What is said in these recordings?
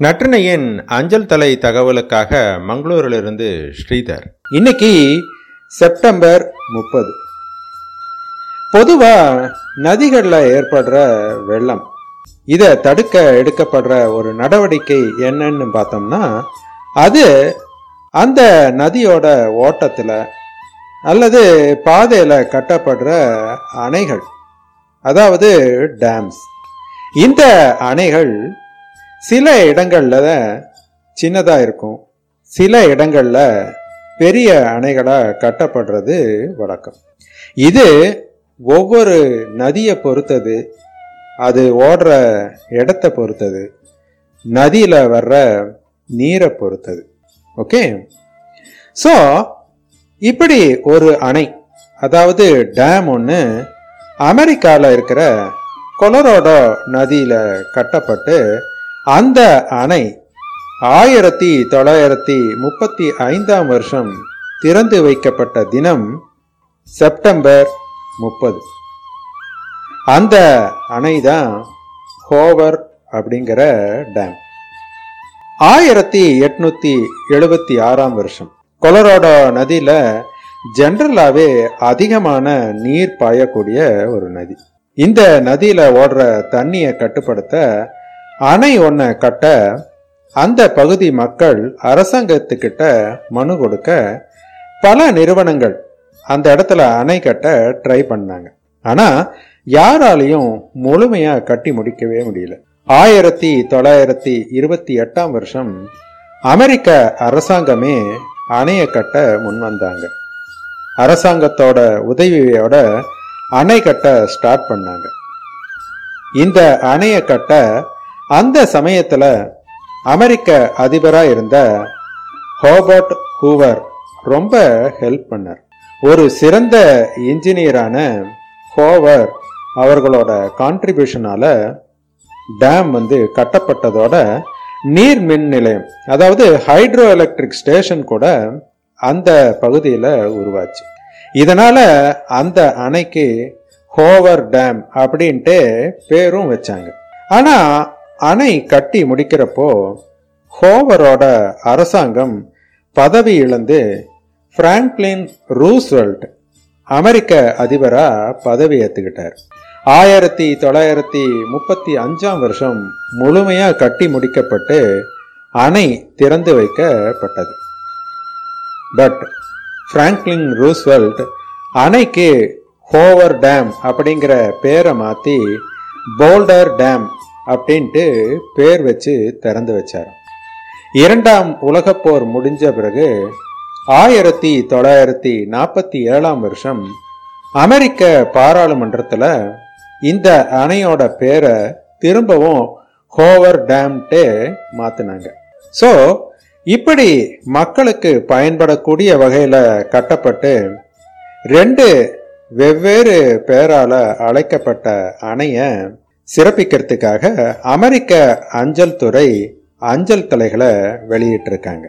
நற்றினையின் அஞ்சல் தலை தகவலுக்காக மங்களூரிலிருந்து ஸ்ரீதர். இன்னைக்கு செப்டம்பர் முப்பது. பொதுவா நதிகளில் ஏற்படுற வெள்ளம் இதை தடுக்க எடுக்கப்படுற ஒரு நடவடிக்கை என்னன்னு பார்த்தோம்னா அது அந்த நதியோட ஓட்டத்தில் அல்லது பாதையில் கட்டப்படுற அணைகள் அதாவது டேம்ஸ். இந்த அணைகள் சில இடங்களில் சின்னதாக இருக்கும். சில இடங்களில் பெரிய அணைகளாக கட்டப்படுறது வழக்கம். இது ஒவ்வொரு நதியை பொறுத்தது அது ஓடுற இடத்த பொறுத்தது நதியில் வர்ற நீரை பொறுத்தது. ஓகே? ஸோ இப்படி ஒரு அணை அதாவது டேம் ஒன்று அமெரிக்காவில் இருக்கிற கொலரோடோ நதியில் கட்டப்பட்டு அந்த அணை ஆயிரத்தி தொள்ளாயிரத்தி முப்பத்தி ஐந்தாம் வருஷம் திறந்து வைக்கப்பட்ட தினம் செப்டம்பர் முப்பது. அந்த அணை தான் ஹோவர் அப்படிங்கிற டேம். ஆயிரத்தி எட்நூத்தி எழுபத்தி ஆறாம் வருஷம். கொலராடோ நதியில ஜென்ரலாவே அதிகமான நீர் பாயக்கூடிய ஒரு நதி. இந்த நதியில ஓடுற தண்ணியை கட்டுப்படுத்த அணை ஒன்றை கட்ட அந்த பகுதி மக்கள் அரசாங்கத்துக்கிட்ட மனு கொடுக்க பல நிறுவனங்கள் அந்த இடத்துல அணை கட்ட ட்ரை பண்ணாங்க. ஆனா யாராலையும் முழுமையா கட்டி முடிக்கவே முடியல. ஆயிரத்தி தொள்ளாயிரத்தி இருபத்தி எட்டாம் வருஷம் அமெரிக்க அரசாங்கமே அணையை கட்ட முன் வந்தாங்க. அரசாங்கத்தோட உதவியோட அணை கட்ட ஸ்டார்ட் பண்ணாங்க. இந்த அணையை கட்ட அந்த சமயத்துல அமெரிக்க அதிபரா இருந்த ஹோபர்ட் ஹூவர் ரொம்ப ஹெல்ப் பண்ணார். ஒரு சிறந்த இன்ஜினியரான ஹோவர் அவர்களோட கான்ட்ரிபியூஷனால டேம் வந்து கட்டப்பட்டதோட நீர் மின் நிலையம் அதாவது ஹைட்ரோ எலக்ட்ரிக் ஸ்டேஷன் கூட அந்த பகுதியில் உருவாச்சு. இதனால அந்த அணைக்கு ஹோவர் டேம் அப்படின்ட்டு பேரும் வச்சாங்க. ஆனா அணை கட்டி முடிக்கிறப்போ ஹோவரோட அரசாங்கம் பதவி இழந்து பிராங்க்லின் ரூஸ்வெல்ட் அமெரிக்க அதிபராக பதவி ஏற்றுக்கிட்டார் ஆயிரத்தி தொள்ளாயிரத்தி முப்பத்தி அஞ்சாம் வருஷம் முழுமையாக கட்டி முடிக்கப்பட்டு அணை திறந்து வைக்கப்பட்டது. பட் பிராங்க்லின் ரூஸ்வெல்ட் அணைக்கு ஹோவர் டேம் அப்படிங்கிற பேரை மாற்றி போல்டர் டேம் அப்படின்ட்டு பேர் வச்சு திறந்து வச்சார். இரண்டாம் உலகப்போர் முடிஞ்ச பிறகு ஆயிரத்தி தொள்ளாயிரத்தி நாற்பத்தி ஏழாம் வருஷம் அமெரிக்க பாராளுமன்றத்தில் இந்த அணையோட பேரை திரும்பவும் ஹோவர் டேம்ட்டே மாத்தினாங்க. ஸோ இப்படி மக்களுக்கு பயன்படக்கூடிய வகையில் கட்டப்பட்டு ரெண்டு வெவ்வேறு பேரால் அழைக்கப்பட்ட அணையை சிறப்பிக்கிறதுக்காக அமெரிக்க அஞ்சல் துறை அஞ்சல் தலைகளை வெளியிட்டிருக்காங்க.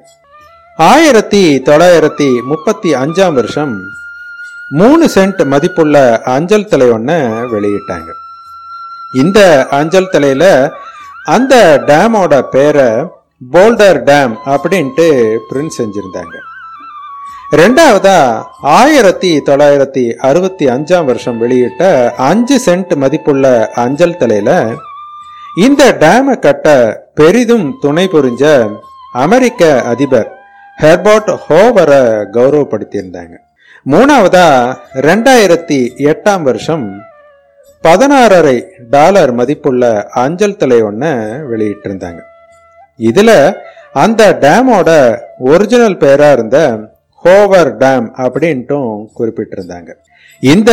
ஆயிரத்தி தொள்ளாயிரத்தி முப்பத்தி அஞ்சாம் வருஷம் மூணு சென்ட் மதிப்புள்ள அஞ்சல் தலை ஒன்று வெளியிட்டாங்க. இந்த அஞ்சல் தலையில் அந்த டேமோட பேரை போல்டர் டேம் அப்படின்ட்டு பிரிண்ட் செஞ்சுருந்தாங்க. ரெண்டாவதா ஆயிரத்தி தொள்ளாயிரத்தி அறுபத்தி அஞ்சாம் வருஷம் வெளியிட்ட அஞ்சு சென்ட் மதிப்புள்ள அஞ்சல் தலையில இந்த டேமை கட்ட பெரிதும் துணை புரிஞ்ச அமெரிக்க அதிபர் ஹெர்பர்ட் ஹோவரை கௌரவப்படுத்தியிருந்தாங்க. மூணாவதா ரெண்டாயிரத்தி எட்டாம் வருஷம் பதினாறரை டாலர் மதிப்புள்ள அஞ்சல் தலை ஒன்று வெளியிட்டிருந்தாங்க. இதில் அந்த டேமோட ஒரிஜினல் பெயராக இருந்த ஹோவர் டேம் அப்படின்ட்டும் குறிப்பிட்டிருந்தாங்க. இந்த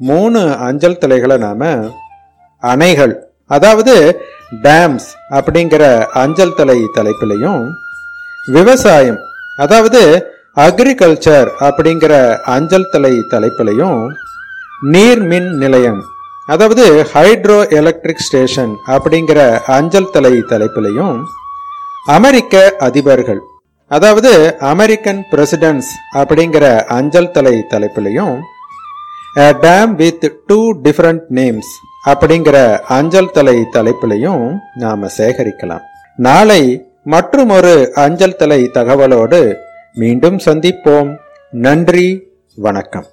மூணு அஞ்சல் தலைகளை நாம அணைகள் அதாவது டேம்ஸ் அப்படிங்கிற அஞ்சல் தலை தலைப்பிலையும் விவசாயம் அதாவது அக்ரிகல்ச்சர் அப்படிங்கிற அஞ்சல் தலை தலைப்பிலையும் நீர் மின் நிலையம் அதாவது ஹைட்ரோ எலக்ட்ரிக் ஸ்டேஷன் அப்படிங்கிற அஞ்சல் தலை தலைப்பிலையும் அமெரிக்க அதிபர்கள் அதாவது அமெரிக்கன் பிரசிடென்ட்ஸ் அப்படிங்கிற அஞ்சல் தலை தலைப்பிலையும் dam with two different names அப்படிங்கிற அஞ்சல் தலை தலைப்பிலையும் நாம சேகரிக்கலாம். நாளை மற்றுமொரு அஞ்சல் தலை தகவலோடு மீண்டும் சந்திப்போம். நன்றி வணக்கம்.